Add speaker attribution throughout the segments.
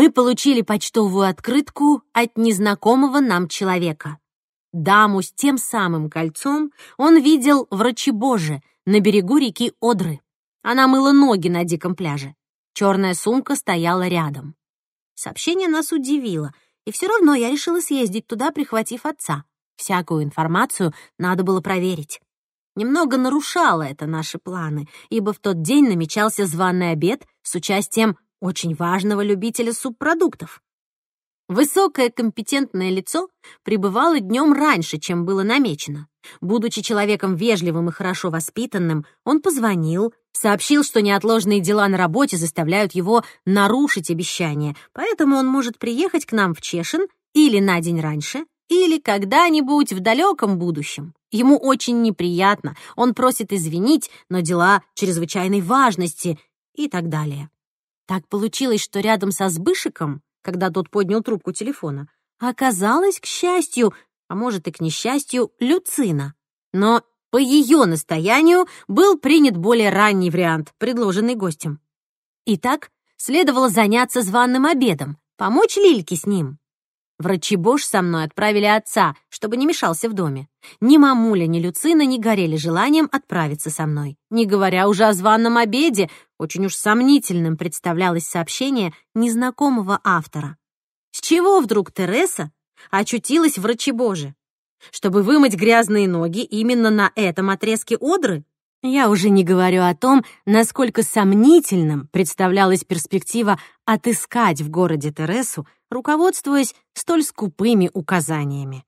Speaker 1: Мы получили почтовую открытку от незнакомого нам человека. Даму с тем самым кольцом он видел в Рачебоже, на берегу реки Одры. Она мыла ноги на диком пляже. Черная сумка стояла рядом. Сообщение нас удивило, и все равно я решила съездить туда, прихватив отца. Всякую информацию надо было проверить. Немного нарушало это наши планы, ибо в тот день намечался званый обед с участием очень важного любителя субпродуктов. Высокое компетентное лицо пребывало днем раньше, чем было намечено. Будучи человеком вежливым и хорошо воспитанным, он позвонил, сообщил, что неотложные дела на работе заставляют его нарушить обещание, поэтому он может приехать к нам в Чешин или на день раньше, или когда-нибудь в далеком будущем. Ему очень неприятно, он просит извинить, но дела чрезвычайной важности и так далее. Так получилось, что рядом со Сбышиком когда тот поднял трубку телефона, оказалась, к счастью, а может и к несчастью, Люцина. Но по ее настоянию был принят более ранний вариант, предложенный гостем. Итак, следовало заняться званым обедом, помочь Лильке с ним. Врачи Бош со мной отправили отца, чтобы не мешался в доме. Ни мамуля, ни Люцина не горели желанием отправиться со мной. Не говоря уже о званом обеде, очень уж сомнительным представлялось сообщение незнакомого автора. С чего вдруг Тереса очутилась в Рачебоже? Чтобы вымыть грязные ноги именно на этом отрезке Одры? Я уже не говорю о том, насколько сомнительным представлялась перспектива отыскать в городе Тересу, руководствуясь столь скупыми указаниями.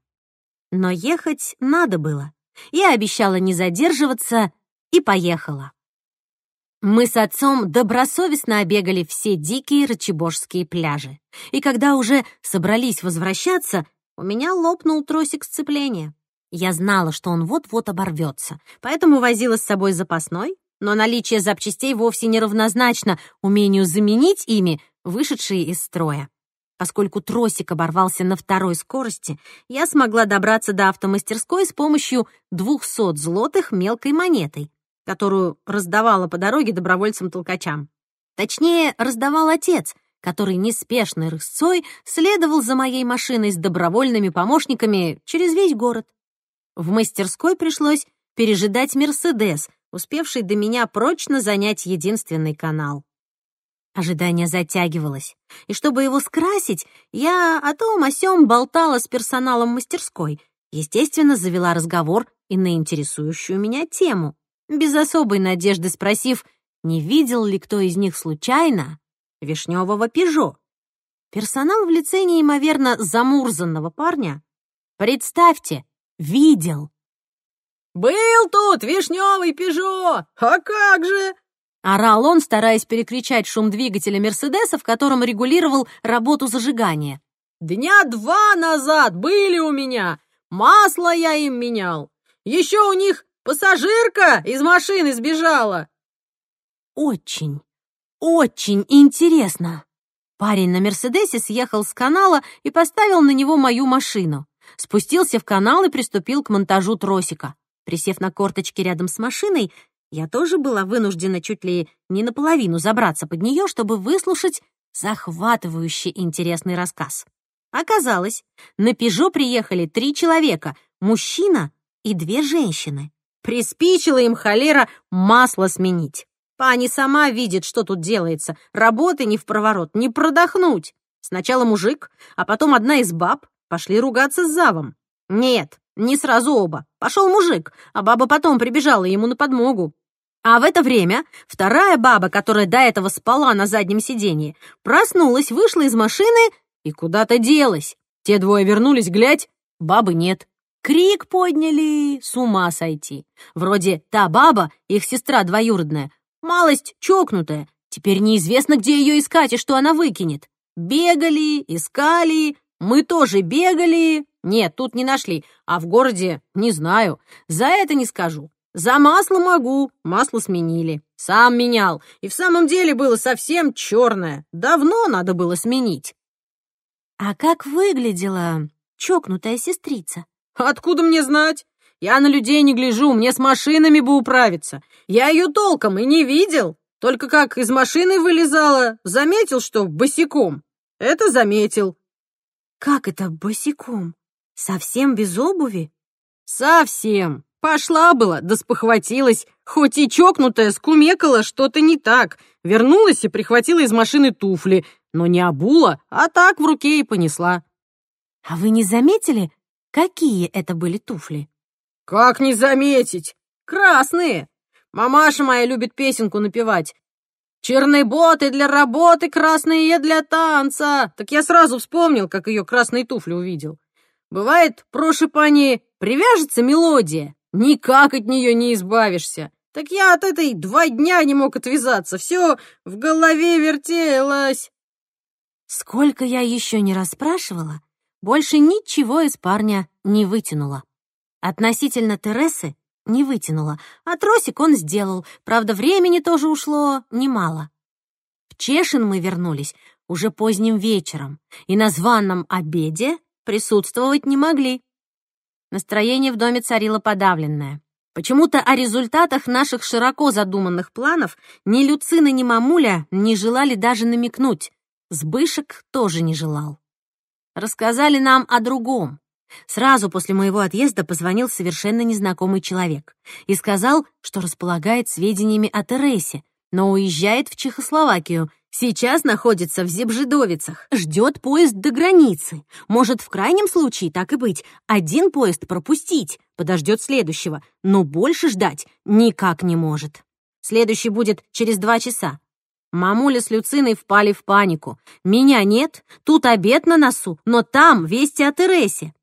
Speaker 1: Но ехать надо было. Я обещала не задерживаться и поехала. Мы с отцом добросовестно обегали все дикие рачебожские пляжи. И когда уже собрались возвращаться, у меня лопнул тросик сцепления. Я знала, что он вот-вот оборвется, поэтому возила с собой запасной, но наличие запчастей вовсе не равнозначно умению заменить ими вышедшие из строя. Поскольку тросик оборвался на второй скорости, я смогла добраться до автомастерской с помощью 200 злотых мелкой монетой, которую раздавала по дороге добровольцам-толкачам. Точнее, раздавал отец, который неспешной рысцой следовал за моей машиной с добровольными помощниками через весь город. В мастерской пришлось пережидать «Мерседес», успевший до меня прочно занять единственный канал. Ожидание затягивалось, и чтобы его скрасить, я о том о сём болтала с персоналом мастерской, естественно, завела разговор и на интересующую меня тему, без особой надежды спросив, не видел ли кто из них случайно вишневого пижо. Персонал в лице неимоверно замурзанного парня, представьте, видел.
Speaker 2: «Был тут вишневый пижо! А как же!»
Speaker 1: Орал он, стараясь перекричать шум двигателя «Мерседеса», в котором регулировал работу зажигания.
Speaker 2: «Дня два назад были у меня. Масло я им менял. Еще у них пассажирка из машины сбежала».
Speaker 1: Очень, очень интересно. Парень на «Мерседесе» съехал с канала и поставил на него мою машину. Спустился в канал и приступил к монтажу тросика. Присев на корточки рядом с машиной, я тоже была вынуждена чуть ли не наполовину забраться под нее, чтобы выслушать захватывающий интересный рассказ. Оказалось, на «Пежо» приехали три человека, мужчина и две женщины. Приспичила им холера масло сменить. Пани сама видит, что тут делается. Работы не в проворот, не продохнуть. Сначала мужик, а потом одна из баб пошли ругаться с завом. Нет, не сразу оба. Пошел мужик, а баба потом прибежала ему на подмогу. А в это время вторая баба, которая до этого спала на заднем сиденье, проснулась, вышла из машины и куда-то делась. Те двое вернулись, глядь, бабы нет. Крик подняли, с ума сойти. Вроде та баба, их сестра двоюродная, малость чокнутая. Теперь неизвестно, где ее искать и что она выкинет. Бегали, искали, мы тоже бегали. Нет, тут не нашли, а в городе не знаю. За это не скажу. За масло могу, масло сменили. Сам менял, и в самом деле было совсем черное. Давно надо было сменить. А как выглядела чокнутая сестрица?
Speaker 2: Откуда мне знать? Я на людей не гляжу, мне с машинами бы управиться. Я ее толком и не видел. Только как из машины вылезала, заметил, что босиком. это заметил».
Speaker 1: «Как это босиком? Совсем без обуви?»
Speaker 2: «Совсем. Пошла была, да спохватилась. Хоть и чокнутая, скумекала что-то не так. Вернулась и прихватила из машины туфли, но не обула, а так в руке и понесла».
Speaker 1: «А вы не заметили, какие это были туфли?»
Speaker 2: «Как не заметить? Красные. Мамаша моя любит песенку напевать. Черные боты для работы, красные для танца. Так я сразу вспомнил, как ее красные туфли увидел. Бывает, прошипание привяжется мелодия, никак от нее не избавишься. Так я от этой два дня не мог отвязаться, все в голове вертелось.
Speaker 1: Сколько я еще не расспрашивала, больше ничего из парня не вытянула. Относительно Тересы не вытянула, а тросик он сделал, правда, времени тоже ушло немало. В Чешин мы вернулись уже поздним вечером, и на званом обеде присутствовать не могли. Настроение в доме царило подавленное. Почему-то о результатах наших широко задуманных планов ни Люцина, ни Мамуля не желали даже намекнуть. Сбышек тоже не желал. Рассказали нам о другом. Сразу после моего отъезда позвонил совершенно незнакомый человек и сказал, что располагает сведениями о Тересе, но уезжает в Чехословакию. Сейчас находится в Зебжидовицах, ждет поезд до границы. Может, в крайнем случае, так и быть, один поезд пропустить, подождет следующего, но больше ждать никак не может. Следующий будет через два часа. Мамуля с Люциной впали в панику. Меня нет, тут обед на носу, но там вести о Тересе.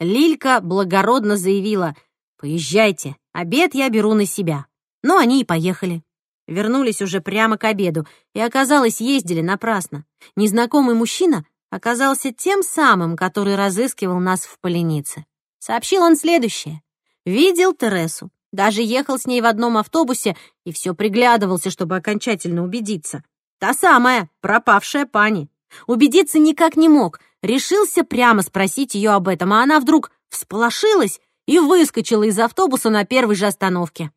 Speaker 1: Лилька благородно заявила, «Поезжайте, обед я беру на себя». Ну, они и поехали. Вернулись уже прямо к обеду, и, оказалось, ездили напрасно. Незнакомый мужчина оказался тем самым, который разыскивал нас в поленице. Сообщил он следующее. Видел Тересу, даже ехал с ней в одном автобусе и все приглядывался, чтобы окончательно убедиться. Та самая, пропавшая пани. Убедиться никак не мог, решился прямо спросить ее об этом, а она вдруг всполошилась и выскочила из автобуса на первой же остановке.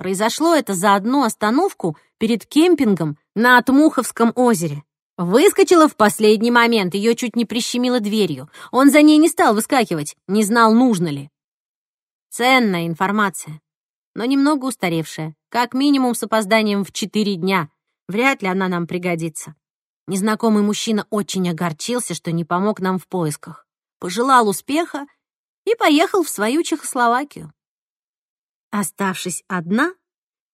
Speaker 1: Произошло это за одну остановку перед кемпингом на Отмуховском озере. Выскочила в последний момент, ее чуть не прищемило дверью. Он за ней не стал выскакивать, не знал, нужно ли. Ценная информация, но немного устаревшая, как минимум с опозданием в четыре дня. Вряд ли она нам пригодится. Незнакомый мужчина очень огорчился, что не помог нам в поисках. Пожелал успеха и поехал в свою Чехословакию. Оставшись одна,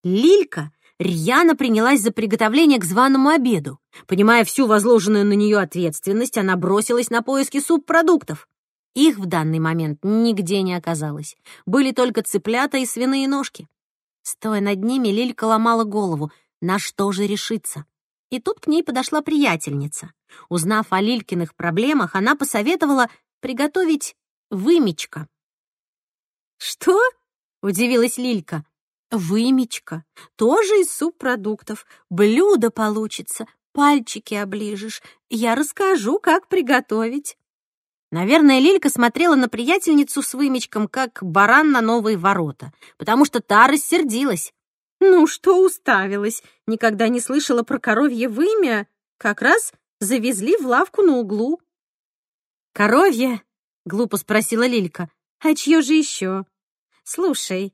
Speaker 1: Лилька рьяно принялась за приготовление к званому обеду. Понимая всю возложенную на нее ответственность, она бросилась на поиски субпродуктов. Их в данный момент нигде не оказалось. Были только цыплята и свиные ножки. Стоя над ними, Лилька ломала голову, на что же решиться. И тут к ней подошла приятельница. Узнав о Лилькиных проблемах, она посоветовала приготовить вымечка. «Что?» — удивилась Лилька. «Вымечка. Тоже из субпродуктов. Блюдо получится. Пальчики оближешь. Я расскажу, как приготовить». Наверное, Лилька смотрела на приятельницу с вымечком, как баран на новые ворота, потому что та рассердилась. Ну, что уставилась? Никогда не слышала про коровье вымя. Как раз завезли в лавку на углу. «Коровье?» — глупо спросила Лилька. «А чье же еще?» «Слушай,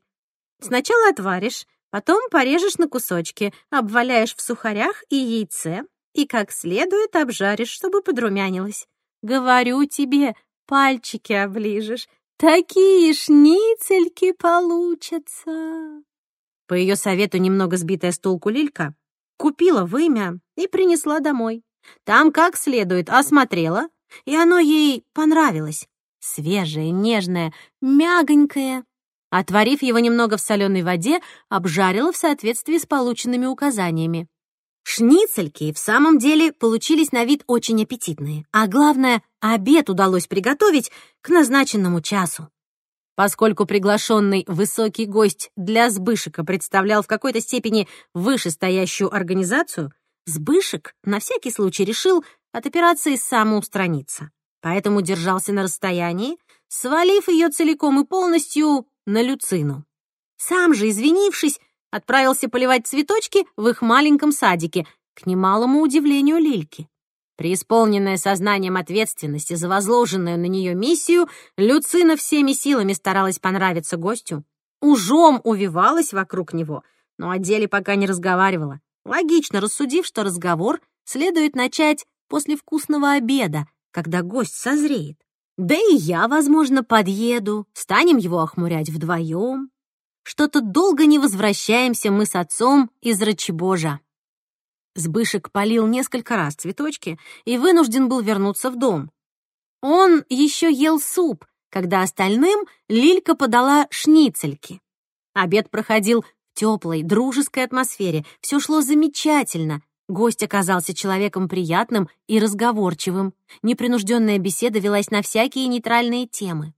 Speaker 1: сначала отваришь, потом порежешь на кусочки, обваляешь в сухарях и яйце, и как следует обжаришь, чтобы подрумянилось. Говорю тебе, пальчики оближешь, такие шницельки получатся». По ее совету немного сбитая с толку Лилька купила вымя и принесла домой. Там как следует осмотрела, и оно ей понравилось. Свежее, нежное, мягонькое. Отварив его немного в соленой воде, обжарила в соответствии с полученными указаниями. Шницельки в самом деле получились на вид очень аппетитные, а главное, обед удалось приготовить к назначенному часу. Поскольку приглашенный высокий гость для Сбышика представлял в какой-то степени вышестоящую организацию, Сбышек на всякий случай решил от операции самоустраниться. Поэтому держался на расстоянии, свалив ее целиком и полностью на Люцину. Сам же, извинившись, отправился поливать цветочки в их маленьком садике, к немалому удивлению Лильки. Преисполненная сознанием ответственности за возложенную на нее миссию, Люцина всеми силами старалась понравиться гостю, ужом увивалась вокруг него, но о деле пока не разговаривала, логично рассудив, что разговор следует начать после вкусного обеда, когда гость созреет. Да и я, возможно, подъеду, станем его охмурять вдвоем. Что-то долго не возвращаемся мы с отцом из Рачебожа. Сбышек полил несколько раз цветочки и вынужден был вернуться в дом. Он еще ел суп, когда остальным Лилька подала шницельки. Обед проходил в теплой, дружеской атмосфере, все шло замечательно. Гость оказался человеком приятным и разговорчивым. Непринужденная беседа велась на всякие нейтральные темы.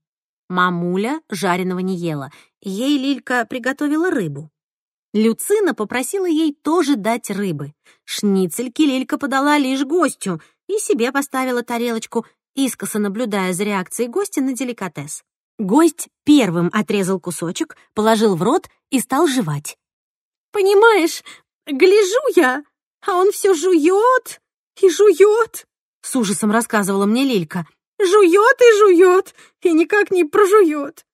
Speaker 1: Мамуля жареного не ела, ей Лилька приготовила рыбу. Люцина попросила ей тоже дать рыбы. Шницельки Лилька подала лишь гостю и себе поставила тарелочку, искоса наблюдая за реакцией гостя на деликатес. Гость первым отрезал кусочек, положил в рот и стал жевать.
Speaker 2: «Понимаешь, гляжу я, а он все жует и жует», — с ужасом рассказывала мне Лилька. «Жует и жует, и никак не прожует.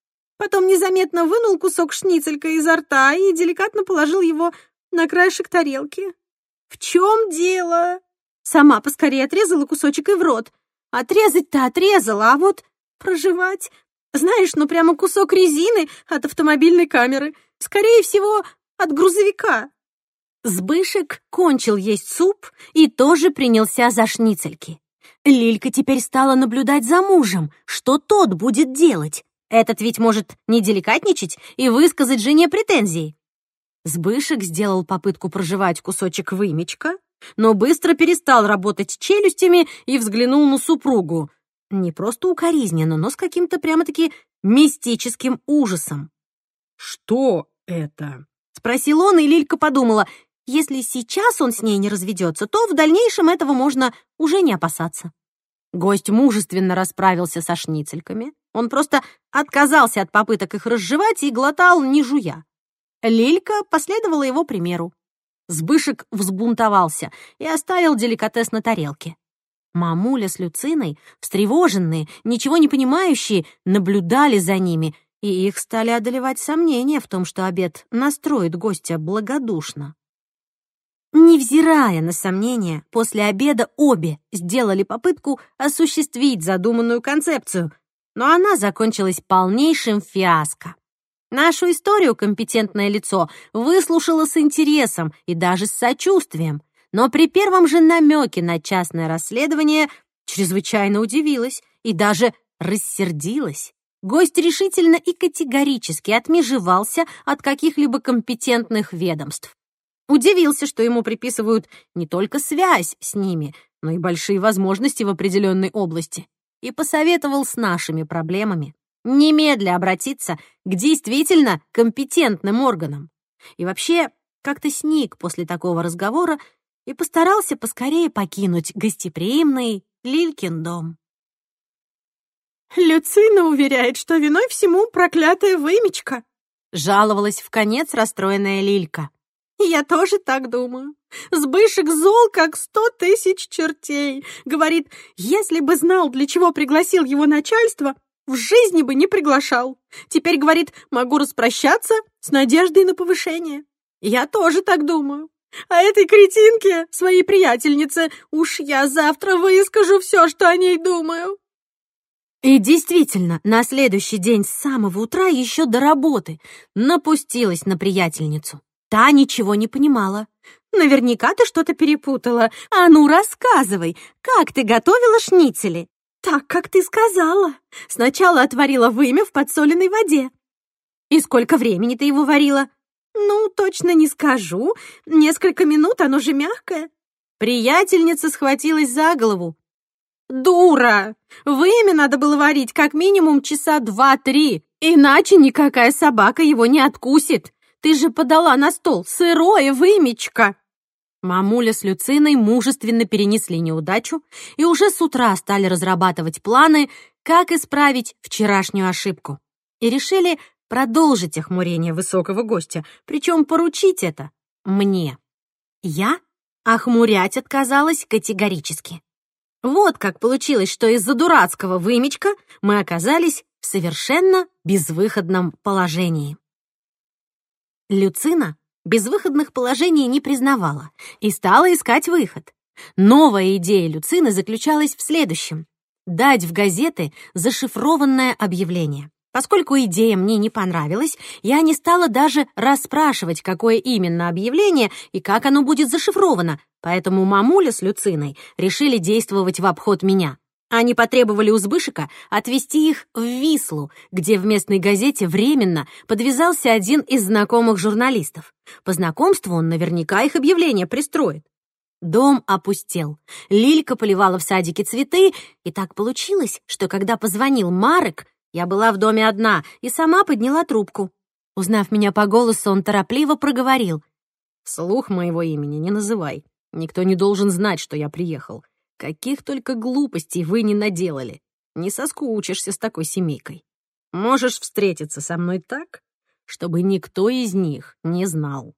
Speaker 2: Потом незаметно вынул кусок шницелька изо рта и деликатно положил его на краешек тарелки. «В чем дело?» Сама поскорее отрезала кусочек и в рот. Отрезать-то отрезала, а вот проживать... Знаешь, ну прямо кусок резины от автомобильной камеры. Скорее всего, от грузовика.
Speaker 1: Сбышек кончил есть суп и тоже принялся за шницельки. Лилька теперь стала наблюдать за мужем, что тот будет делать. Этот ведь может не деликатничать и высказать жене претензии. Сбышек сделал попытку проживать кусочек вымечка, но быстро перестал работать челюстями и взглянул на супругу. Не просто укоризненно, но с каким-то прямо-таки мистическим ужасом.
Speaker 2: «Что это?»
Speaker 1: — спросил он, и Лилька подумала, если сейчас он с ней не разведется, то в дальнейшем этого можно уже не опасаться. Гость мужественно расправился со шницельками. Он просто отказался от попыток их разжевать и глотал, не жуя. Лилька последовала его примеру. Сбышек взбунтовался и оставил деликатес на тарелке. Мамуля с Люциной, встревоженные, ничего не понимающие, наблюдали за ними, и их стали одолевать сомнения в том, что обед настроит гостя благодушно. Невзирая на сомнения, после обеда обе сделали попытку осуществить задуманную концепцию, но она закончилась полнейшим фиаско. Нашу историю компетентное лицо выслушало с интересом и даже с сочувствием, но при первом же намеке на частное расследование чрезвычайно удивилась и даже рассердилась. Гость решительно и категорически отмежевался от каких-либо компетентных ведомств. Удивился, что ему приписывают не только связь с ними, но и большие возможности в определенной области, и посоветовал с нашими проблемами немедля обратиться к действительно компетентным органам. И вообще как-то сник после такого разговора и постарался поскорее покинуть гостеприимный Лилькин дом.
Speaker 2: «Люцина уверяет, что виной всему проклятая вымечка»,
Speaker 1: жаловалась в конец расстроенная Лилька.
Speaker 2: Я тоже так думаю. Сбышек зол, как сто тысяч чертей. Говорит, если бы знал, для чего пригласил его начальство, в жизни бы не приглашал. Теперь, говорит, могу распрощаться с надеждой на повышение. Я тоже так думаю. А этой кретинке, своей приятельнице, уж я завтра выскажу все, что о ней думаю.
Speaker 1: И действительно, на следующий день с самого утра еще до работы напустилась на приятельницу. Та ничего не понимала. «Наверняка ты что-то перепутала. А ну, рассказывай, как ты готовила шницели?»
Speaker 2: «Так, как ты сказала. Сначала отварила вымя в подсоленной воде».
Speaker 1: «И сколько времени ты его варила?»
Speaker 2: «Ну, точно не скажу. Несколько минут, оно же мягкое».
Speaker 1: Приятельница схватилась за голову.
Speaker 2: «Дура! Вымя надо было варить как минимум часа два-три, иначе никакая собака его не откусит. Ты же подала на стол сырое вымечко!»
Speaker 1: Мамуля с Люциной мужественно перенесли неудачу и уже с утра стали разрабатывать планы, как исправить вчерашнюю ошибку. И решили продолжить охмурение высокого гостя, причем поручить это мне. Я охмурять отказалась категорически. Вот как получилось, что из-за дурацкого вымечка мы оказались в совершенно безвыходном положении. Люцина безвыходных положений не признавала и стала искать выход. Новая идея Люцины заключалась в следующем — дать в газеты зашифрованное объявление. Поскольку идея мне не понравилась, я не стала даже расспрашивать, какое именно объявление и как оно будет зашифровано, поэтому мамуля с Люциной решили действовать в обход меня. Они потребовали у Збышика отвезти их в Вислу, где в местной газете временно подвязался один из знакомых журналистов. По знакомству он наверняка их объявление пристроит. Дом опустел. Лилька поливала в садике цветы, и так получилось, что когда позвонил Марек, я была в доме одна и сама подняла трубку. Узнав меня по голосу, он торопливо проговорил. «Слух моего имени не называй. Никто не должен знать, что я приехал. Каких только глупостей вы не наделали. Не соскучишься с такой семейкой. Можешь встретиться со мной так, чтобы никто из них не знал».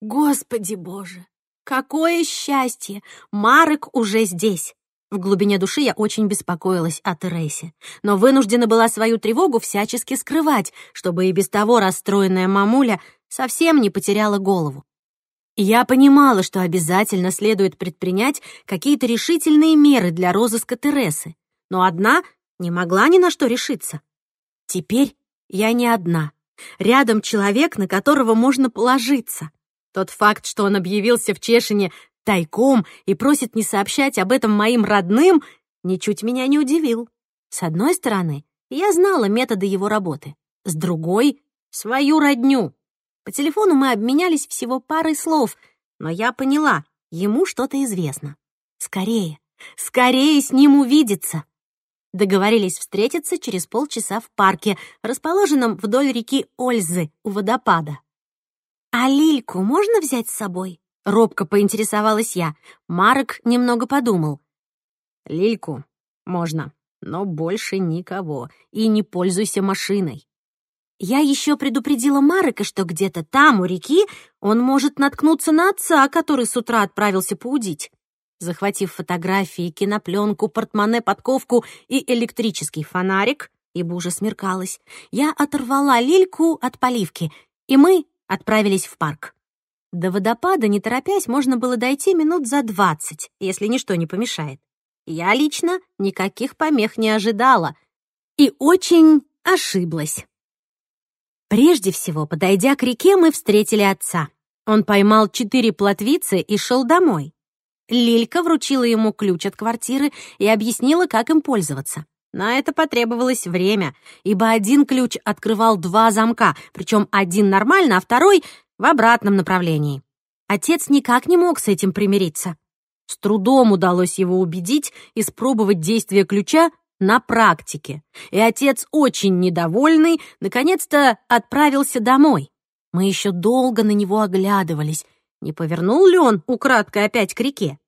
Speaker 1: Господи боже, какое счастье! Марек уже здесь. В глубине души я очень беспокоилась о Тересе, но вынуждена была свою тревогу всячески скрывать, чтобы и без того расстроенная мамуля совсем не потеряла голову. Я понимала, что обязательно следует предпринять какие-то решительные меры для розыска Тересы, но одна не могла ни на что решиться. Теперь я не одна. Рядом человек, на которого можно положиться. Тот факт, что он объявился в Чешине тайком и просит не сообщать об этом моим родным, ничуть меня не удивил. С одной стороны, я знала методы его работы, с другой — свою родню. По телефону мы обменялись всего парой слов, но я поняла, ему что-то известно. Скорее, скорее с ним увидеться. Договорились встретиться через полчаса в парке, расположенном вдоль реки Ользы у водопада. «А Лильку можно взять с собой?» Робко поинтересовалась я. Марк немного подумал.
Speaker 2: «Лильку можно, но больше никого. И не пользуйся машиной».
Speaker 1: Я еще предупредила Марека, что где-то там, у реки, он может наткнуться на отца, который с утра отправился поудить. Захватив фотографии, кинопленку, портмоне, подковку и электрический фонарик, ибо уже смеркалось, я оторвала Лильку от поливки, и мы отправились в парк. До водопада, не торопясь, можно было дойти минут за двадцать, если ничто не помешает. Я лично никаких помех не ожидала и очень ошиблась. Прежде всего, подойдя к реке, мы встретили отца. Он поймал четыре плотвицы и шел домой. Лилька вручила ему ключ от квартиры и объяснила, как им пользоваться. На это потребовалось время, ибо один ключ открывал два замка, причем один нормально, а второй в обратном направлении. Отец никак не мог с этим примириться. С трудом удалось его убедить испробовать действие ключа на практике, и отец, очень недовольный, наконец-то отправился домой. Мы еще долго на него оглядывались, не повернул ли он украдкой опять к реке.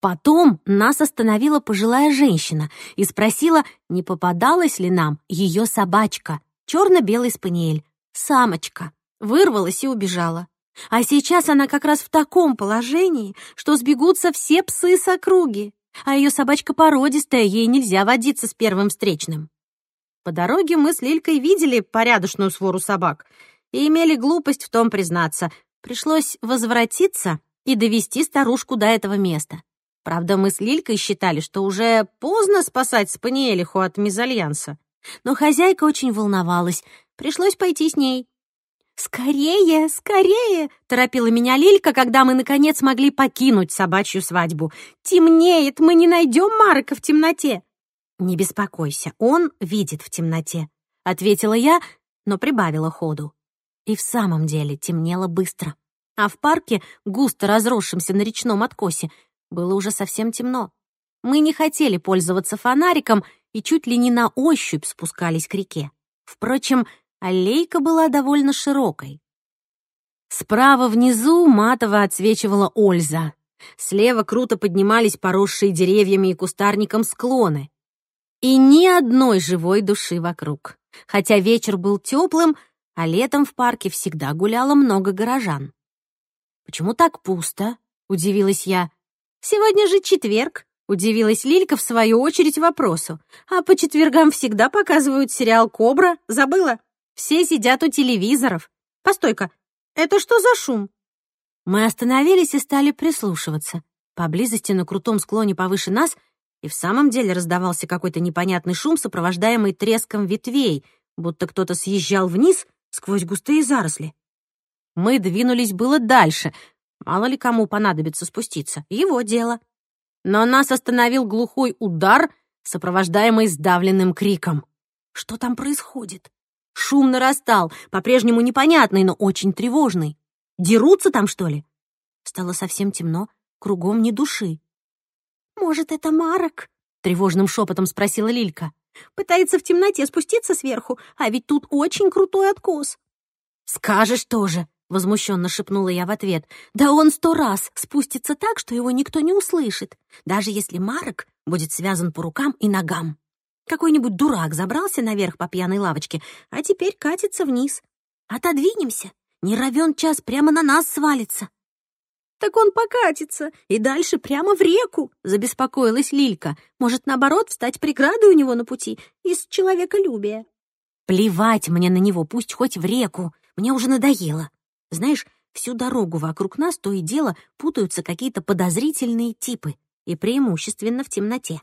Speaker 1: Потом нас остановила пожилая женщина и спросила, не попадалась ли нам ее собачка, черно-белый спаниель, самочка вырвалась и убежала. А сейчас она как раз в таком положении, что сбегутся все псы с округи, а ее собачка породистая, ей нельзя водиться с первым встречным. По дороге мы с Лилькой видели порядочную свору собак и имели глупость в том признаться. Пришлось возвратиться и довести старушку до этого места. Правда, мы с Лилькой считали, что уже поздно спасать Спаниелиху от мезальянса. Но хозяйка очень волновалась, пришлось пойти с ней. «Скорее, скорее!» — торопила меня Лилька, когда мы, наконец, могли покинуть собачью свадьбу. «Темнеет, мы не найдем Марка в темноте!» «Не беспокойся, он видит в темноте», — ответила я, но прибавила ходу. И в самом деле темнело быстро. А в парке, густо разросшемся на речном откосе, было уже совсем темно. Мы не хотели пользоваться фонариком и чуть ли не на ощупь спускались к реке. Впрочем, Аллейка была довольно широкой. Справа внизу матово отсвечивала Ольза. Слева круто поднимались поросшие деревьями и кустарником склоны. И ни одной живой души вокруг. Хотя вечер был теплым, а летом в парке всегда гуляло много горожан. «Почему так пусто?» — удивилась я. «Сегодня же четверг», — Удивилась Лилька в свою очередь вопросу. «А по четвергам всегда показывают сериал «Кобра». Забыла? Все сидят у телевизоров. Постой-ка, это что за шум?» Мы остановились и стали прислушиваться. Поблизости на крутом склоне повыше нас и в самом деле раздавался какой-то непонятный шум, сопровождаемый треском ветвей, будто кто-то съезжал вниз сквозь густые заросли. Мы двинулись было дальше. Мало ли кому понадобится спуститься. Его дело но нас остановил глухой удар, сопровождаемый сдавленным криком. Что там происходит? Шум нарастал, по-прежнему непонятный, но очень тревожный. Дерутся там, что ли? Стало совсем темно, кругом ни души. «Может, это Марок?» — тревожным шепотом спросила Лилька. «Пытается в темноте спуститься сверху, а ведь тут очень крутой откос». «Скажешь тоже», Возмущенно шепнула я в ответ. «Да он сто раз спустится так, что его никто не услышит, даже если Марок будет связан по рукам и ногам. Какой-нибудь дурак забрался наверх по пьяной лавочке, а теперь катится вниз. Отодвинемся, не равен час прямо на нас свалится». «Так он покатится и дальше прямо в реку», — забеспокоилась Лилька. «Может, наоборот, встать преградой у него на пути из человеколюбия». «Плевать мне на него, пусть хоть в реку. Мне уже надоело. Знаешь, всю дорогу вокруг нас то и дело путаются какие-то подозрительные типы, и преимущественно в темноте.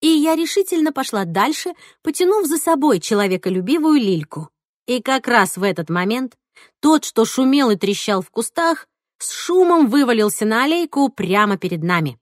Speaker 1: И я решительно пошла дальше, потянув за собой человеколюбивую лильку. И как раз в этот момент тот, что шумел и трещал в кустах, с шумом вывалился на аллейку прямо перед нами.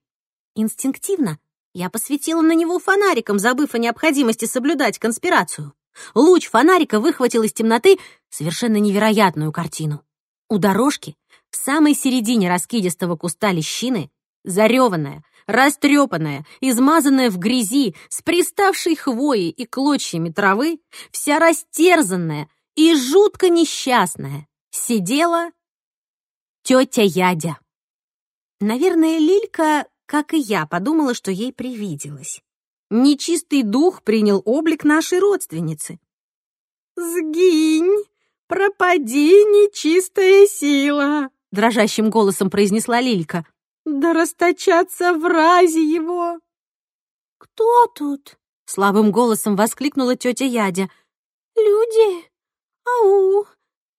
Speaker 1: Инстинктивно я посветила на него фонариком, забыв о необходимости соблюдать конспирацию. Луч фонарика выхватил из темноты совершенно невероятную картину. У дорожки, в самой середине раскидистого куста лещины, зареванная, растрепанная, измазанная в грязи, с приставшей хвоей и клочьями травы, вся растерзанная и жутко несчастная, сидела тетя Ядя. Наверное, Лилька, как и я, подумала, что ей привиделось. Нечистый дух принял облик нашей родственницы. «Сгинь!» «Пропади, нечистая сила!» — дрожащим голосом произнесла Лилька. «Да расточаться в разе его!» «Кто тут?» — слабым голосом воскликнула тетя Ядя. «Люди? Ау!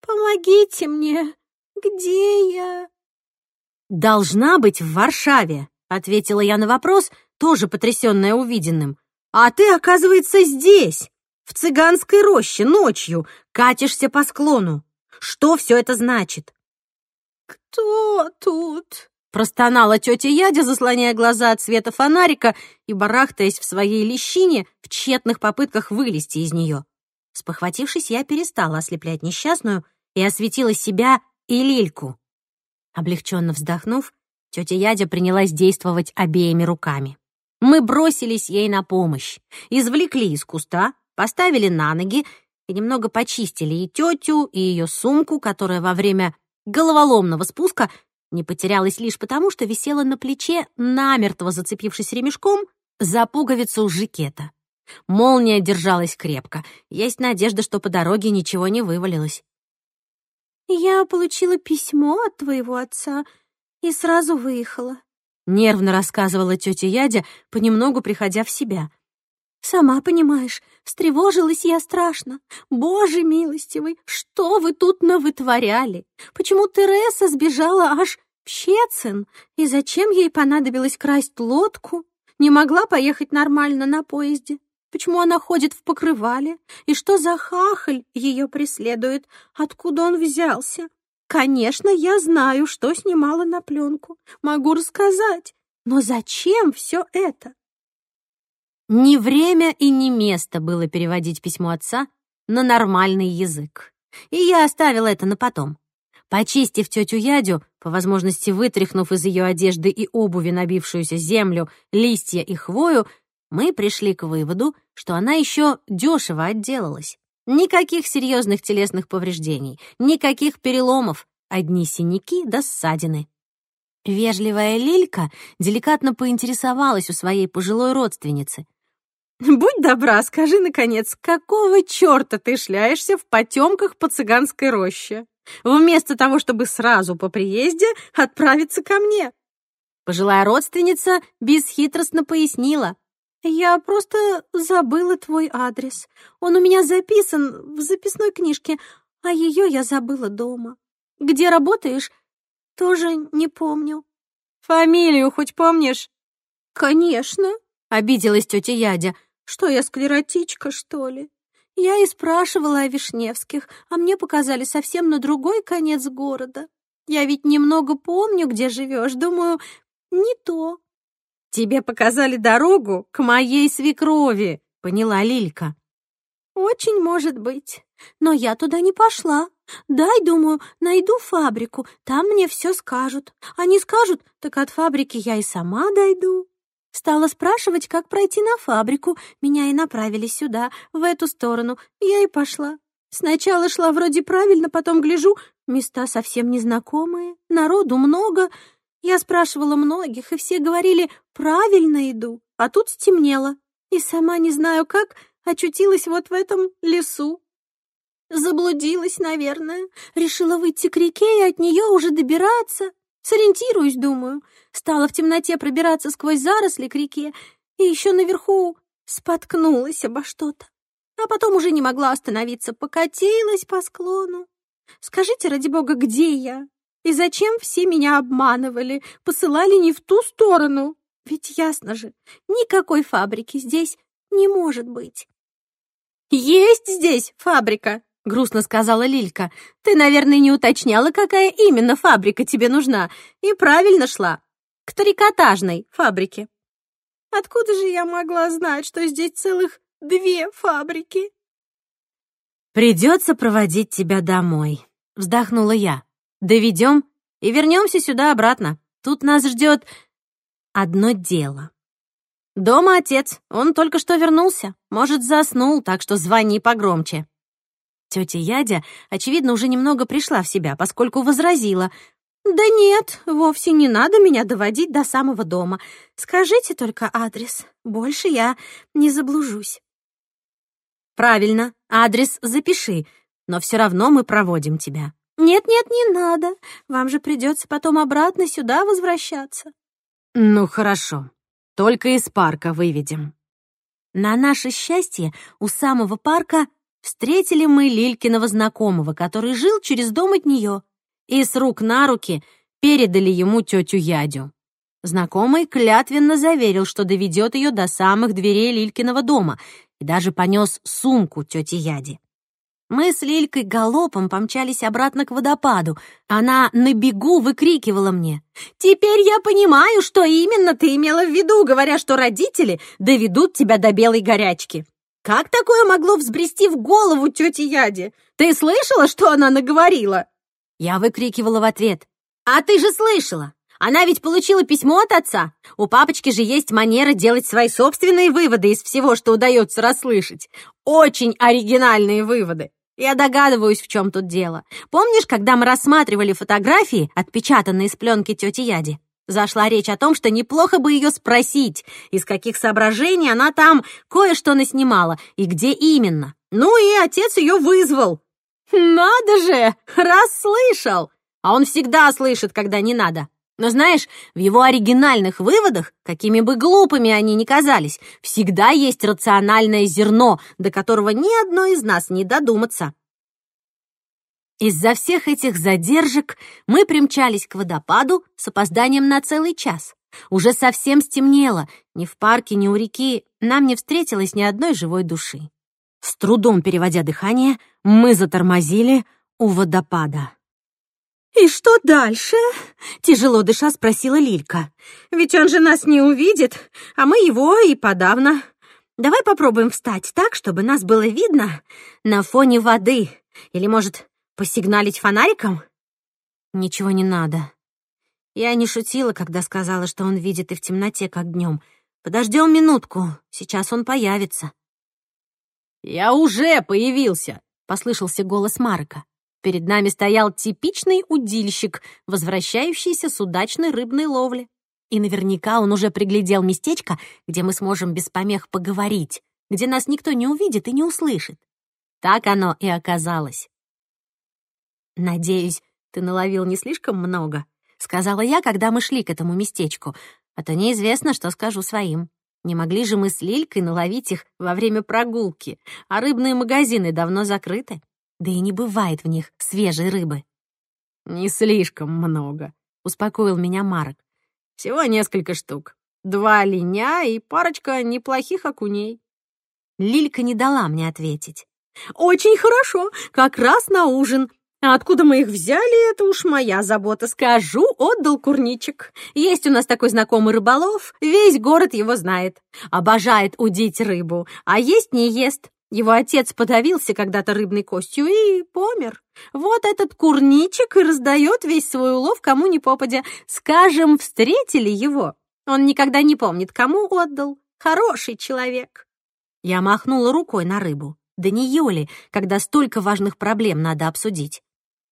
Speaker 1: Помогите мне! Где я?» «Должна быть в Варшаве», — ответила я на вопрос, тоже потрясённая увиденным. «А ты, оказывается, здесь!» в цыганской роще ночью катишься по склону. Что все это значит?» «Кто тут?» — простонала тетя Ядя, заслоняя глаза от света фонарика и барахтаясь в своей лещине в тщетных попытках вылезти из нее. Спохватившись, я перестала ослеплять несчастную и осветила себя и Лильку. Облегченно вздохнув, тетя Ядя принялась действовать обеими руками. Мы бросились ей на помощь, извлекли из куста поставили на ноги и немного почистили и тетю, и ее сумку, которая во время головоломного спуска не потерялась лишь потому, что висела на плече, намертво зацепившись ремешком за пуговицу жакета. Молния держалась крепко. Есть надежда, что по дороге ничего не вывалилось. «Я получила письмо от твоего отца и сразу выехала», — нервно рассказывала тетя Ядя, понемногу приходя в себя. Сама понимаешь, встревожилась я страшно. Боже милостивый, что вы тут навытворяли? Почему Тереса сбежала аж в Щецин? И зачем ей понадобилось красть лодку? Не могла поехать нормально на поезде? Почему она ходит в покрывале? И что за хахаль ее преследует? Откуда он взялся? Конечно, я знаю, что снимала на пленку. Могу рассказать. Но зачем все это? Ни время и ни место было переводить письмо отца на нормальный язык. И я оставила это на потом. Почистив тетю Ядю, по возможности вытряхнув из ее одежды и обуви набившуюся землю, листья и хвою, мы пришли к выводу, что она еще дешево отделалась. Никаких серьезных телесных повреждений, никаких переломов, одни синяки да ссадины. Вежливая Лилька деликатно поинтересовалась у своей пожилой родственницы — Будь добра, скажи, наконец, какого черта ты шляешься в потемках по цыганской роще, вместо того, чтобы сразу по приезде отправиться ко мне? Пожилая родственница бесхитростно пояснила.
Speaker 3: «Я просто забыла твой адрес. Он у меня записан в записной книжке, а ее я забыла дома. Где работаешь, тоже не помню».
Speaker 2: «Фамилию хоть помнишь?»
Speaker 3: «Конечно», —
Speaker 1: обиделась тетя Ядя.
Speaker 3: «Что я, склеротичка, что ли?» Я и спрашивала о Вишневских, а мне показали совсем на другой конец города. Я ведь немного помню, где живешь. Думаю, не то.
Speaker 2: Тебе показали дорогу к моей свекрови, поняла Лилька.
Speaker 3: Очень может быть. Но я туда не пошла. Дай, думаю, найду фабрику, там мне все скажут. Они скажут, так от фабрики я и сама дойду. Стала спрашивать, как пройти на фабрику. Меня и направили сюда, в эту сторону. Я и пошла. Сначала шла вроде правильно, потом гляжу, места совсем незнакомые, народу много. Я спрашивала многих, и все говорили, правильно иду. А тут стемнело, и сама не знаю как очутилась вот в этом лесу. Заблудилась, наверное. Решила выйти к реке и от нее уже добираться. Сориентируюсь, думаю. Стала в темноте пробираться сквозь заросли к реке и еще наверху споткнулась обо что-то. А потом уже не могла остановиться, покатилась по склону. Скажите, ради бога, где я? И зачем все меня обманывали, посылали не в ту сторону? Ведь ясно же, никакой фабрики здесь не может быть.
Speaker 1: Есть здесь фабрика, — грустно сказала Лилька. «Ты, наверное, не уточняла, какая именно фабрика тебе нужна, и правильно шла. К трикотажной фабрике».
Speaker 3: «Откуда же я могла знать, что здесь целых две фабрики?»
Speaker 1: «Придется проводить тебя домой», — вздохнула я. «Доведем и вернемся сюда обратно. Тут нас ждет одно дело». «Дома отец, он только что вернулся. Может, заснул, так что звони погромче». Тетя Ядя, очевидно, уже немного пришла в себя, поскольку возразила.
Speaker 3: «Да нет, вовсе не надо меня доводить до самого дома. Скажите только адрес. Больше я не заблужусь».
Speaker 1: «Правильно, адрес запиши, но все равно мы проводим тебя».
Speaker 3: «Нет-нет, не надо. Вам же придется потом обратно сюда возвращаться».
Speaker 1: «Ну, хорошо. Только из парка выведем». На наше счастье у самого парка Встретили мы Лилькиного знакомого, который жил через дом от нее, и с рук на руки передали ему тетю Ядю. Знакомый клятвенно заверил, что доведет ее до самых дверей Лилькиного дома и даже понес сумку тети Яди. Мы с Лилькой галопом помчались обратно к водопаду. Она на бегу выкрикивала мне. «Теперь я понимаю, что именно ты имела в виду, говоря, что родители доведут тебя до белой горячки. Как такое могло взбрести в голову тете Яде? Ты слышала, что она наговорила?» Я выкрикивала в ответ. «А ты же слышала! Она ведь получила письмо от отца. У папочки же есть манера делать свои собственные выводы из всего, что удается расслышать. Очень оригинальные выводы. Я догадываюсь, в чем тут дело. Помнишь, когда мы рассматривали фотографии, отпечатанные с пленки тети Яди? Зашла речь о том, что неплохо бы ее спросить, из каких соображений она там кое-что наснимала и где именно. Ну и отец ее вызвал. Надо же, расслышал. А он всегда слышит, когда не надо. Но знаешь, в его оригинальных выводах, какими бы глупыми они ни казались, всегда есть рациональное зерно, до которого ни одно из нас не додуматься. Из-за всех этих задержек мы примчались к водопаду с опозданием на целый час. Уже совсем стемнело, ни в парке, ни у реки нам не встретилось ни одной живой души. С трудом переводя дыхание, мы затормозили у водопада.
Speaker 3: «И что дальше?» — тяжело дыша спросила Лилька. «Ведь он же нас не увидит, а мы его и подавно. Давай попробуем встать так, чтобы нас было видно на фоне воды. Или, может, Посигналить фонариком? Ничего не надо. Я не шутила, когда сказала, что он видит и в темноте, как днем. Подождем минутку, сейчас он появится.
Speaker 2: «Я уже появился!» — послышался голос Марка. Перед нами стоял типичный удильщик, возвращающийся с удачной рыбной ловли. И наверняка он уже приглядел местечко, где мы сможем без помех поговорить, где нас никто не увидит и не услышит. Так оно и оказалось.
Speaker 1: «Надеюсь, ты наловил не слишком много?» сказала я, когда мы шли к этому местечку. А то неизвестно, что скажу своим. Не могли же мы с Лилькой наловить их во время прогулки, а рыбные магазины давно закрыты. Да и не бывает в них свежей рыбы.
Speaker 2: «Не слишком много», — успокоил меня Марк. «Всего несколько штук. Два линя и парочка неплохих окуней».
Speaker 1: Лилька не дала мне ответить.
Speaker 3: «Очень хорошо, как раз на ужин. А откуда мы их взяли, это уж моя забота. Скажу, отдал курничек. Есть у нас такой знакомый рыболов, весь город его знает. Обожает удить рыбу, а есть не ест. Его отец подавился когда-то рыбной костью и помер. Вот этот курничек и раздает весь свой улов кому ни попадя. Скажем, встретили его. Он никогда не помнит, кому отдал. Хороший человек.
Speaker 1: Я махнула рукой на рыбу. Да не Йоли, когда столько важных проблем надо обсудить.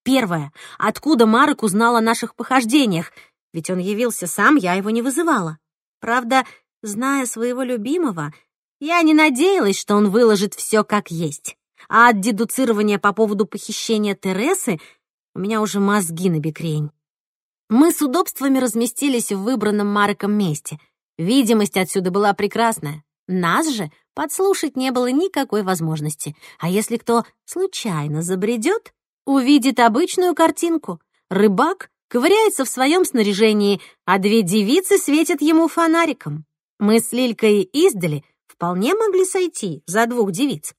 Speaker 1: Первое. Откуда Марок узнал о наших похождениях? Ведь он явился сам, я его не вызывала. Правда, зная своего любимого, я не надеялась, что он выложит все как есть. А от дедуцирования по поводу похищения Тересы у меня уже мозги на бекрень. Мы с удобствами разместились в выбранном Марком месте. Видимость отсюда была прекрасная. Нас же подслушать не было никакой возможности. А если кто случайно забредет, увидит обычную картинку. Рыбак ковыряется в своем снаряжении, а две девицы светят ему фонариком. Мы с Лилькой издали вполне могли сойти за двух девиц.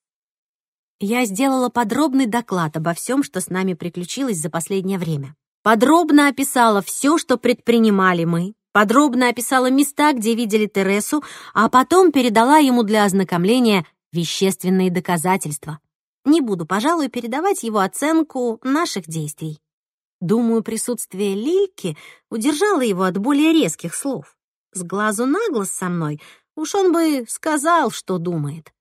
Speaker 1: Я сделала подробный доклад обо всем, что с нами приключилось за последнее время. Подробно описала все, что предпринимали мы, подробно описала места, где видели Тересу, а потом передала ему для ознакомления вещественные доказательства. Не буду, пожалуй, передавать его оценку наших действий. Думаю, присутствие Лильки удержало его от более резких слов. С глазу на глаз со мной уж он бы сказал, что думает.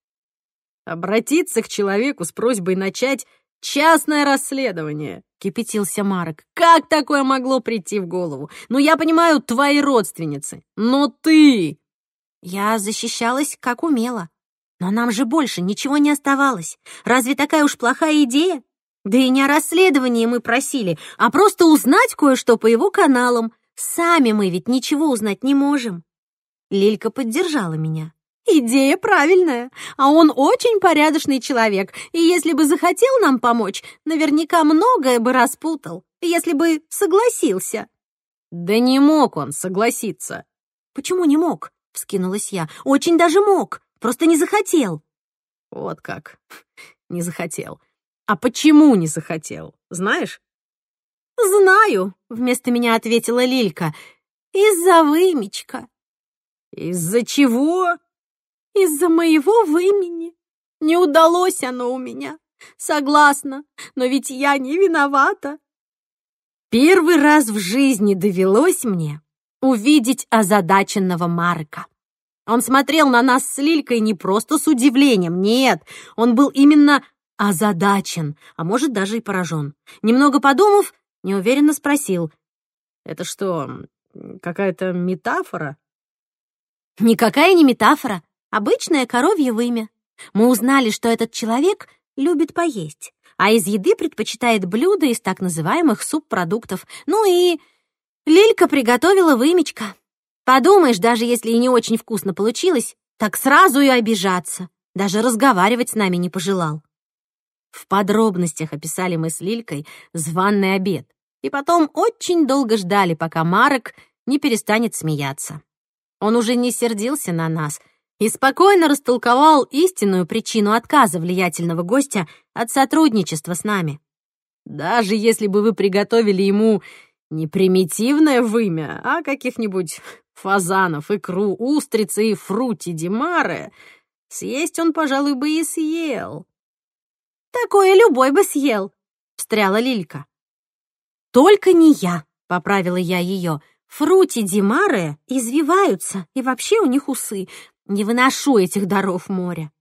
Speaker 2: «Обратиться к человеку с просьбой начать частное расследование», — кипятился Марок. «Как такое могло прийти в голову? Ну, я понимаю, твои родственницы, но ты...»
Speaker 1: Я защищалась, как умела. Но нам же больше ничего не оставалось. Разве такая уж плохая идея? Да и не о расследовании мы просили, а просто узнать кое-что по его каналам. Сами мы ведь ничего узнать не можем. Лилька поддержала меня.
Speaker 3: Идея правильная, а он очень порядочный человек, и если бы захотел нам помочь, наверняка многое бы распутал, если бы согласился.
Speaker 2: Да не мог он согласиться.
Speaker 1: Почему не мог? Вскинулась я. Очень даже мог. Просто не захотел».
Speaker 2: «Вот как. Не захотел. А почему не захотел, знаешь?»
Speaker 3: «Знаю», — вместо меня ответила Лилька. «Из-за вымечка».
Speaker 2: «Из-за чего?»
Speaker 3: «Из-за моего вымени. Не удалось оно у меня. Согласна, но ведь я не виновата».
Speaker 1: Первый раз в жизни довелось мне увидеть озадаченного Марка. Он смотрел на нас с Лилькой не просто с удивлением, нет, он был именно озадачен, а может, даже и поражен. Немного подумав, неуверенно спросил.
Speaker 2: «Это что, какая-то метафора?»
Speaker 1: «Никакая не метафора, обычное коровье вымя. Мы узнали, что этот человек любит поесть, а из еды предпочитает блюда из так называемых субпродуктов. Ну и Лилька приготовила вымечка. Подумаешь, даже если и не очень вкусно получилось, так сразу и обижаться. Даже разговаривать с нами не пожелал. В подробностях описали мы с Лилькой званный обед. И потом очень долго ждали, пока Марок не перестанет смеяться. Он уже не сердился на нас и спокойно растолковал истинную причину отказа влиятельного гостя от сотрудничества с нами.
Speaker 2: Даже если бы вы приготовили ему не примитивное вымя, а каких-нибудь фазанов, икру, устрицы и фрути димаре, съесть он, пожалуй, бы и съел.
Speaker 3: «Такое любой бы съел», — встряла Лилька.
Speaker 1: «Только не я», — поправила я ее. «Фрути димаре извиваются, и вообще у них усы. Не выношу этих даров моря».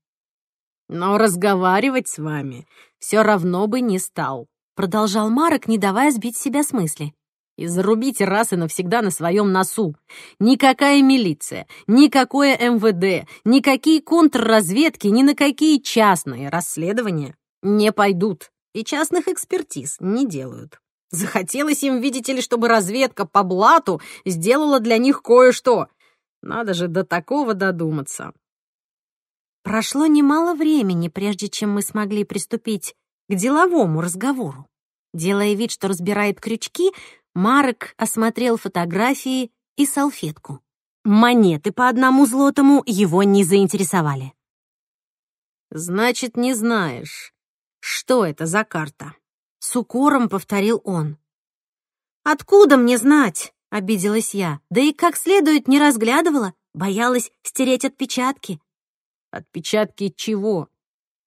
Speaker 2: «Но разговаривать с вами все равно бы не стал», — продолжал Марок, не давая сбить себя с мысли и зарубите раз и навсегда на своем носу. Никакая милиция, никакое МВД, никакие контрразведки, ни на какие частные расследования не пойдут и частных экспертиз не делают. Захотелось им, видите ли, чтобы разведка по блату сделала для них кое-что. Надо же до такого додуматься.
Speaker 1: Прошло немало времени, прежде чем мы смогли приступить к деловому разговору. Делая вид, что разбирает крючки, Марк осмотрел фотографии и салфетку. Монеты по одному злотому его не заинтересовали.
Speaker 2: «Значит, не знаешь, что это за карта?»
Speaker 1: С укором повторил он. «Откуда мне знать?» — обиделась я. «Да и как следует не разглядывала, боялась стереть отпечатки».
Speaker 2: «Отпечатки чего?»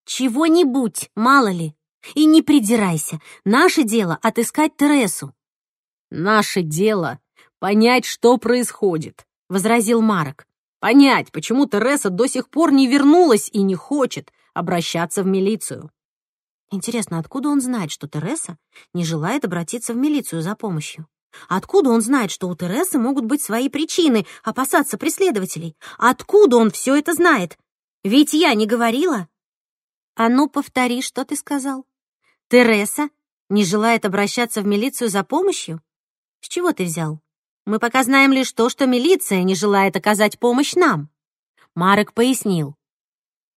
Speaker 1: «Чего-нибудь, мало ли. И не придирайся. Наше дело — отыскать Тересу».
Speaker 2: «Наше дело — понять, что происходит», — возразил Марок. «Понять, почему Тереса до сих пор не вернулась и не хочет обращаться в милицию».
Speaker 1: Интересно, откуда он знает, что Тереса не желает обратиться в милицию за помощью? Откуда он знает, что у Тересы могут быть свои причины опасаться преследователей? Откуда он все это знает? Ведь я не говорила. А ну, повтори, что ты сказал. Тереса не желает обращаться в милицию за помощью? С чего ты взял? Мы пока знаем лишь то, что милиция не желает оказать помощь нам. Марек пояснил.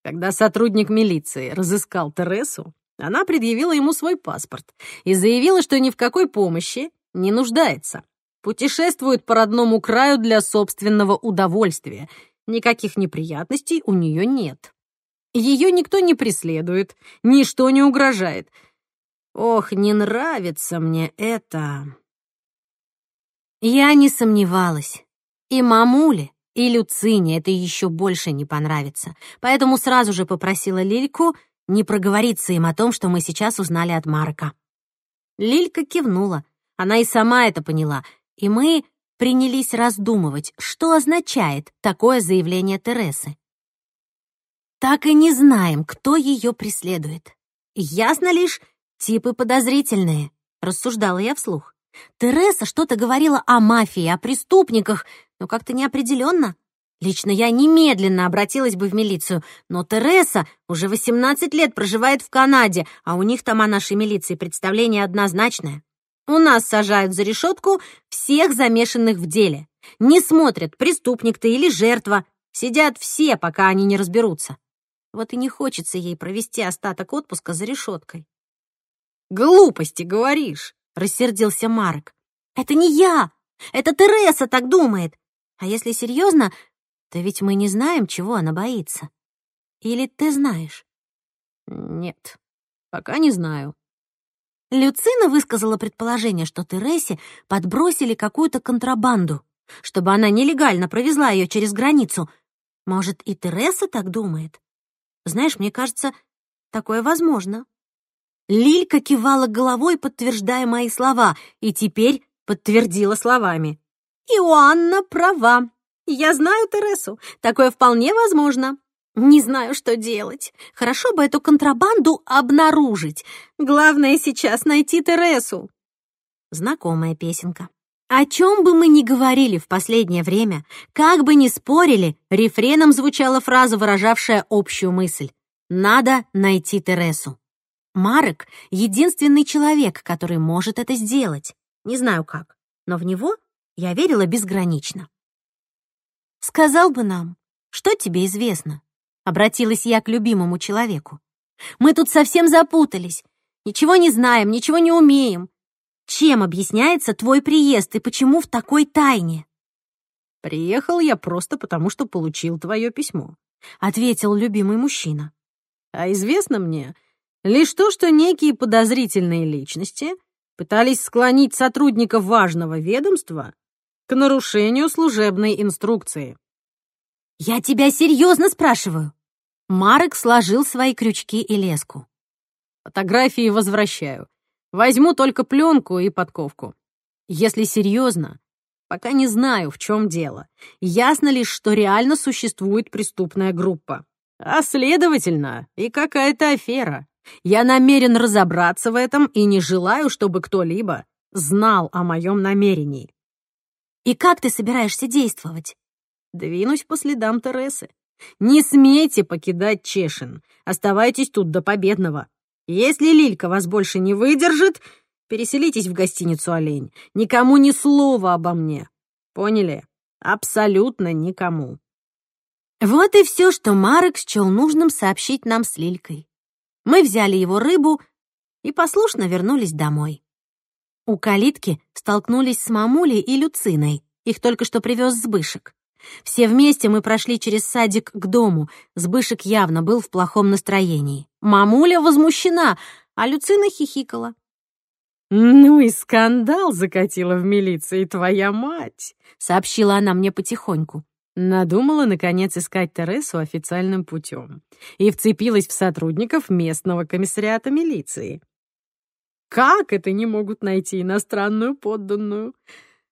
Speaker 2: Когда сотрудник милиции разыскал Тересу, она предъявила ему свой паспорт и заявила, что ни в какой помощи не нуждается. Путешествует по родному краю для собственного удовольствия. Никаких неприятностей у нее нет. Ее никто не преследует, ничто не угрожает. Ох, не нравится мне это.
Speaker 1: Я не сомневалась. И мамуле, и Люцине это еще больше не понравится. Поэтому сразу же попросила Лильку не проговориться им о том, что мы сейчас узнали от Марка. Лилька кивнула. Она и сама это поняла. И мы принялись раздумывать, что означает такое заявление Тересы. Так и не знаем, кто ее преследует. Ясно лишь, типы подозрительные, рассуждала я вслух. Тереса что-то говорила о мафии, о преступниках, но как-то неопределенно. Лично я немедленно обратилась бы в милицию, но Тереса уже 18 лет проживает в Канаде, а у них там о нашей милиции представление однозначное. У нас сажают за решетку всех замешанных в деле. Не смотрят, преступник ты или жертва. Сидят все, пока они не разберутся. Вот и не хочется ей провести остаток отпуска за решеткой.
Speaker 2: «Глупости говоришь», — рассердился Марк.
Speaker 1: «Это не я! Это Тереса так думает! А если серьезно, да ведь мы не знаем, чего она боится. Или ты знаешь?
Speaker 2: Нет, пока не знаю.
Speaker 1: Люцина высказала предположение, что Тересе подбросили какую-то контрабанду, чтобы она нелегально провезла ее через границу. Может, и Тереса так думает? Знаешь, мне кажется, такое возможно. Лилька кивала головой, подтверждая мои слова, и теперь подтвердила словами. «Иоанна права. Я знаю Тересу. Такое вполне возможно. Не знаю, что делать. Хорошо бы эту контрабанду обнаружить. Главное сейчас найти Тересу. Знакомая песенка. О чем бы мы ни говорили в последнее время, как бы ни спорили, рефреном звучала фраза, выражавшая общую мысль. Надо найти Тересу. Марек — единственный человек, который может это сделать. Не знаю как, но в него я верила безгранично. Сказал бы нам, что тебе известно?» Обратилась я к любимому человеку. «Мы тут совсем запутались. Ничего не знаем, ничего не умеем. Чем объясняется твой приезд и почему в такой тайне?»
Speaker 2: «Приехал я просто потому, что получил твое письмо», — ответил любимый мужчина. «А известно мне лишь то, что некие подозрительные личности пытались склонить сотрудников важного ведомства к нарушению служебной инструкции.
Speaker 1: «Я тебя серьезно спрашиваю!» Марек сложил свои крючки и леску.
Speaker 2: «Фотографии возвращаю. Возьму только пленку и подковку. Если серьезно, пока не знаю, в чем дело. Ясно лишь, что реально существует преступная группа. А следовательно, и какая-то афера. Я намерен разобраться в этом и не желаю, чтобы кто-либо знал о моем намерении.
Speaker 1: И как ты собираешься действовать?
Speaker 2: Двинусь по следам Тересы. Не смейте покидать Чешин. Оставайтесь тут до победного. Если Лилька вас больше не выдержит, переселитесь в гостиницу «Олень». Никому ни слова обо мне. Поняли? Абсолютно никому.
Speaker 1: Вот и все, что Марек счел нужным сообщить нам с Лилькой. Мы взяли его рыбу и послушно вернулись домой. У калитки столкнулись с мамулей и Люциной. Их только что привез Сбышек. Все вместе мы прошли через садик к дому. Сбышек явно был в плохом настроении. Мамуля возмущена, а Люцина хихикала.
Speaker 2: «Ну и скандал закатила в милиции твоя мать», — сообщила она мне потихоньку. Надумала, наконец, искать Тересу официальным путем и вцепилась в сотрудников местного комиссариата милиции. Как это не могут найти иностранную подданную?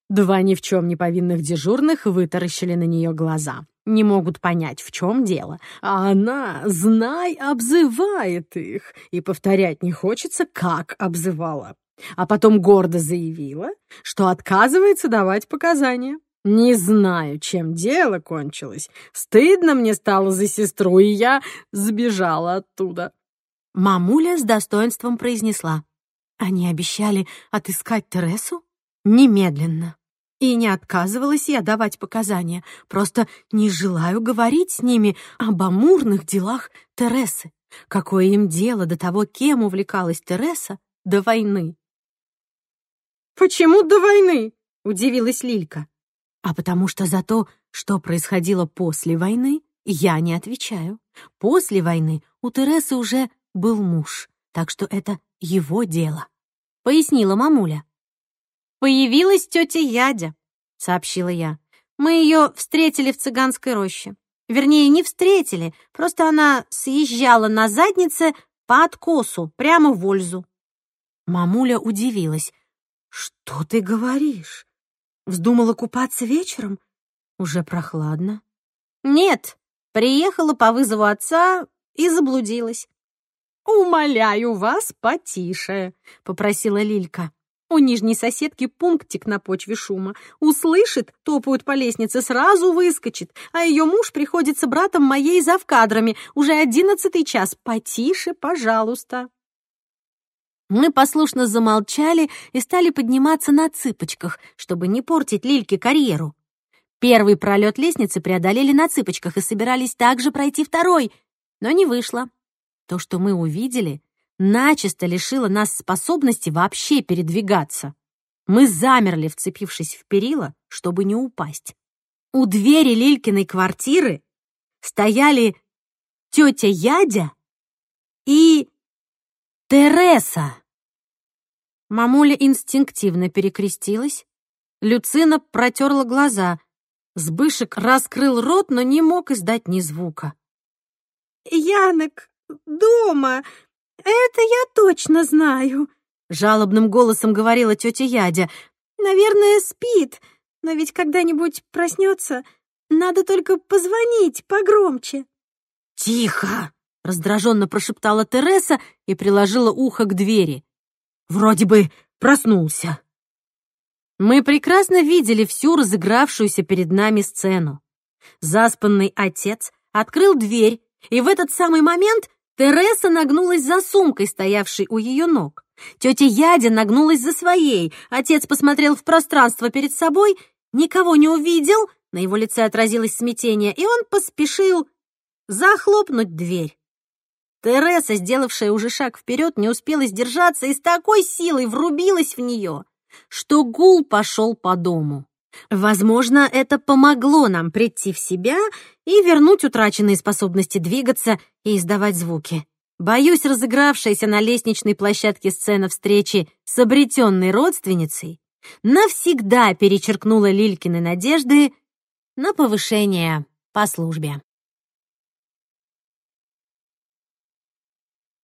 Speaker 2: Два ни в чем не повинных дежурных вытаращили на нее глаза. Не могут понять, в чем дело. А она, знай, обзывает их. И повторять не хочется, как обзывала. А потом гордо заявила, что отказывается давать показания. Не знаю, чем дело кончилось. Стыдно мне стало за сестру, и я сбежала оттуда.
Speaker 1: Мамуля с достоинством произнесла. Они обещали отыскать Тересу? Немедленно. И не отказывалась я давать показания, просто не желаю говорить с ними об амурных делах Тересы. Какое им дело до того, кем увлекалась Тереса до войны?
Speaker 2: «Почему до войны?» — удивилась Лилька
Speaker 1: а потому что за то, что происходило после войны, я не отвечаю. После войны у Тересы уже был муж, так что это его дело», — пояснила мамуля.
Speaker 3: «Появилась тетя Ядя», — сообщила я. «Мы ее встретили в цыганской роще. Вернее, не встретили, просто она съезжала на заднице по откосу, прямо в Ользу».
Speaker 1: Мамуля удивилась. «Что ты говоришь? Вздумала купаться вечером? Уже прохладно.
Speaker 3: Нет, приехала по вызову отца и заблудилась.
Speaker 2: «Умоляю вас, потише», — попросила Лилька. У нижней соседки пунктик на почве шума. Услышит, топают по лестнице, сразу выскочит, а ее муж приходится братом моей завкадрами. Уже одиннадцатый час. Потише, пожалуйста.
Speaker 1: Мы послушно замолчали и стали подниматься на цыпочках, чтобы не портить Лильке карьеру. Первый пролет лестницы преодолели на цыпочках и собирались также пройти второй, но не вышло. То, что мы увидели, начисто лишило нас способности вообще передвигаться. Мы замерли, вцепившись в перила, чтобы не упасть. У двери Лилькиной квартиры стояли тетя Ядя и Тереса. Мамуля инстинктивно перекрестилась. Люцина протерла глаза. Сбышек раскрыл рот, но не мог издать ни звука.
Speaker 3: «Янок дома, это я точно знаю», — жалобным голосом говорила тетя Ядя. «Наверное, спит, но ведь когда-нибудь проснется. Надо только позвонить погромче».
Speaker 1: «Тихо!» — раздраженно прошептала Тереса и приложила ухо к двери. Вроде бы проснулся. Мы прекрасно видели всю разыгравшуюся перед нами сцену. Заспанный отец открыл дверь, и в этот самый момент Тереса нагнулась за сумкой, стоявшей у ее ног. Тетя Ядя нагнулась за своей. Отец посмотрел в пространство перед собой, никого не увидел, на его лице отразилось смятение, и он поспешил захлопнуть дверь. Тереса, сделавшая уже шаг вперед, не успела сдержаться и с такой силой врубилась в нее, что гул пошел по дому. Возможно, это помогло нам прийти в себя и вернуть утраченные способности двигаться и издавать звуки. Боюсь, разыгравшаяся на лестничной площадке сцена встречи с обретенной родственницей навсегда перечеркнула Лилькины надежды на повышение по службе.